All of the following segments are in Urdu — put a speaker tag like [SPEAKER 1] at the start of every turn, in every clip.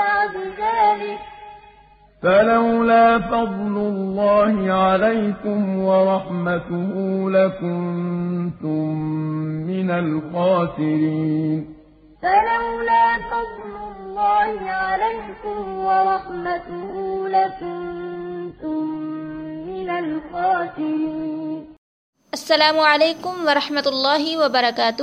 [SPEAKER 1] بعد ذلك.
[SPEAKER 2] فلولا فضل الله عليكم ورحمته لكنتم من الخاسرين.
[SPEAKER 1] فلولا فضل الله عليكم ورحمته لكنتم من الخاسرين.
[SPEAKER 3] السلام علیکم ورحمۃ اللہ وبرکاتہ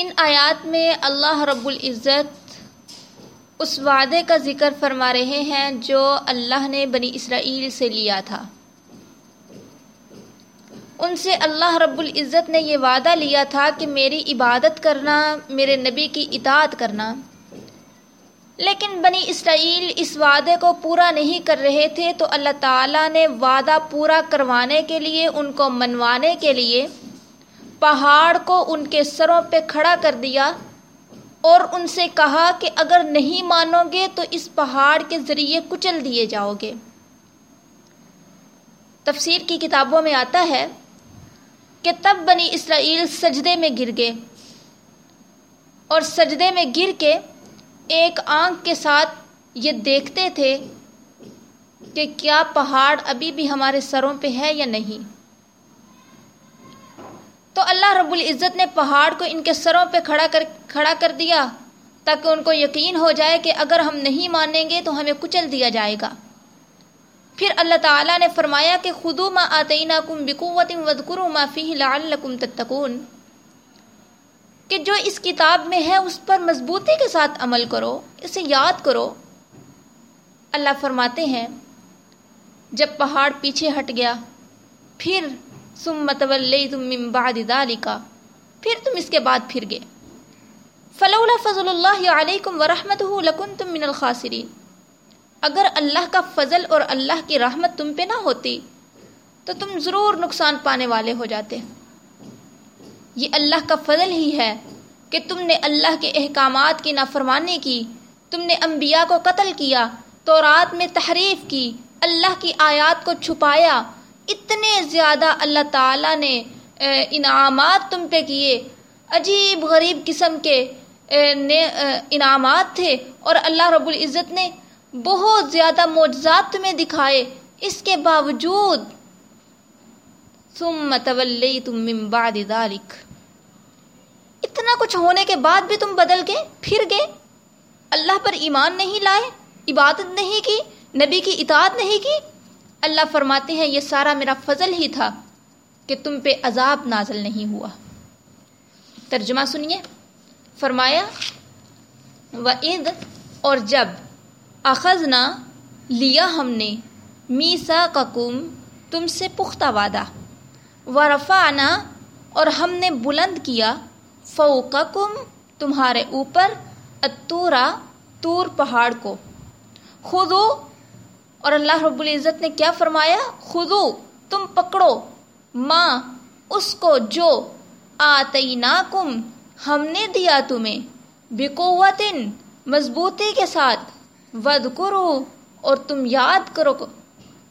[SPEAKER 3] ان آیات میں اللہ رب العزت اس وعدے کا ذکر فرما رہے ہیں جو اللہ نے بنی اسرائیل سے لیا تھا۔ ان سے اللہ رب العزت نے یہ وعدہ لیا تھا کہ میری عبادت کرنا، میرے نبی کی اطاعت کرنا۔ لیکن بنی اسرائیل اس وعدے کو پورا نہیں کر رہے تھے تو اللہ تعالیٰ نے وعدہ پورا کروانے کے لیے، ان کو منوانے کے لیے پہاڑ کو ان کے سروں پہ کھڑا کر دیا اور ان سے کہا کہ اگر نہیں مانو گے تو اس پہاڑ کے ذریعے کچل دیے جاؤ گے۔ تفسیر کی کتابوں میں آتا ہے کہ تب بنی اسرائیل سجدے میں گر گئے اور سجدے میں گر کے ایک آنکھ کے ساتھ یہ دیکھتے تھے کہ کیا پہاڑ ابھی بھی ہمارے سروں پہ ہے یا نہیں۔ تو اللہ رب العزت نے پہاڑ کو ان کے سروں پہ کھڑا کر کھڑا کر دیا تاکہ ان کو یقین ہو جائے کہ اگر ہم نہیں مانیں گے تو ہمیں کچل دیا جائے گا۔ پھر اللہ تعالیٰ نے فرمایا کہ خدو ما آتینہ کم بکوت ودکرو ما فی لعلکم تتقون۔ کہ جو اس کتاب میں ہے اس پر مضبوطی کے ساتھ عمل کرو، اسے یاد کرو۔ اللہ فرماتے ہیں، جب پہاڑ پیچھے ہٹ گیا، پھر ثم تم من بعد ذالک پھر تم اس کے بعد پھر گئے. فلولا فضل اللہ علیکم ورحمتہ لکنتم من الخاسرین. اگر اللہ کا فضل اور اللہ کی رحمت تم پہ نہ ہوتی، تو تم ضرور نقصان پانے والے ہو جاتے. یہ اللہ کا فضل ہی ہے کہ تم نے اللہ کے احکامات کی نافرمانی کی، تم نے انبیاء کو قتل کیا تو رات میں تحریف کی، اللہ کی آیات کو چھپایا اتنے زیادہ اللہ تعالیٰ نے انعامات تم پہ کیے۔ عجیب غریب قسم کے انعامات تھے اور اللہ رب العزت نے بہت زیادہ معجزات تمہیں دکھائے۔ اس کے باوجود، ثم تولیتم من بعد ذلك۔ اتنا کچھ ہونے کے بعد بھی تم بدل گئے پھر گئے۔ اللہ پر ایمان نہیں لائے، عبادت نہیں کی، نبی کی اطاعت نہیں کی اللہ فرماتے ہیں، یہ سارا میرا فضل ہی تھا کہ تم پہ عذاب نازل نہیں ہوا۔ ترجمہ سنیے۔ فرمایا، وَإِذْ، اور جب اخذنا، لیا ہم نے میسا ککم تم سے پختہ وعدہ۔ ورفعنا، اور ہم نے بلند کیا فوقکم تمہارے اوپر اتورا تور پہاڑ کو۔ خودو اور اللہ رب العزت نے کیا فرمایا؟ خودو تم پکڑو۔ ماں، اس کو جو آتیناکم ہم نے دیا تمہیں، بقوتن، مضبوطی کے ساتھ ود کرو اور تم یاد کرو۔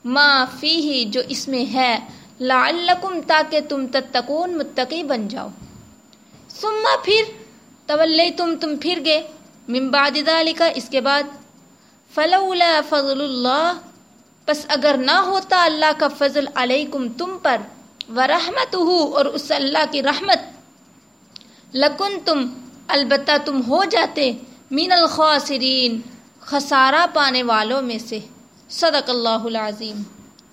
[SPEAKER 3] ما فی ہی جو اس میں ہے، لعلکم تاکہ تم تتقون متقی بن جاؤ۔ ثم پھر تولی تم تم پھر گئے۔ من بعد اس کے بعد فلولا فضل اللہ پس اگر نہ ہوتا اللہ کا فضل علیکم تم پر ورحمت اور اس اللہ کی رحمت لکن تم البتہ تم ہو جاتے مین الخاسرین خسارہ پانے والوں میں سے۔ صدق اللہ العظیم۔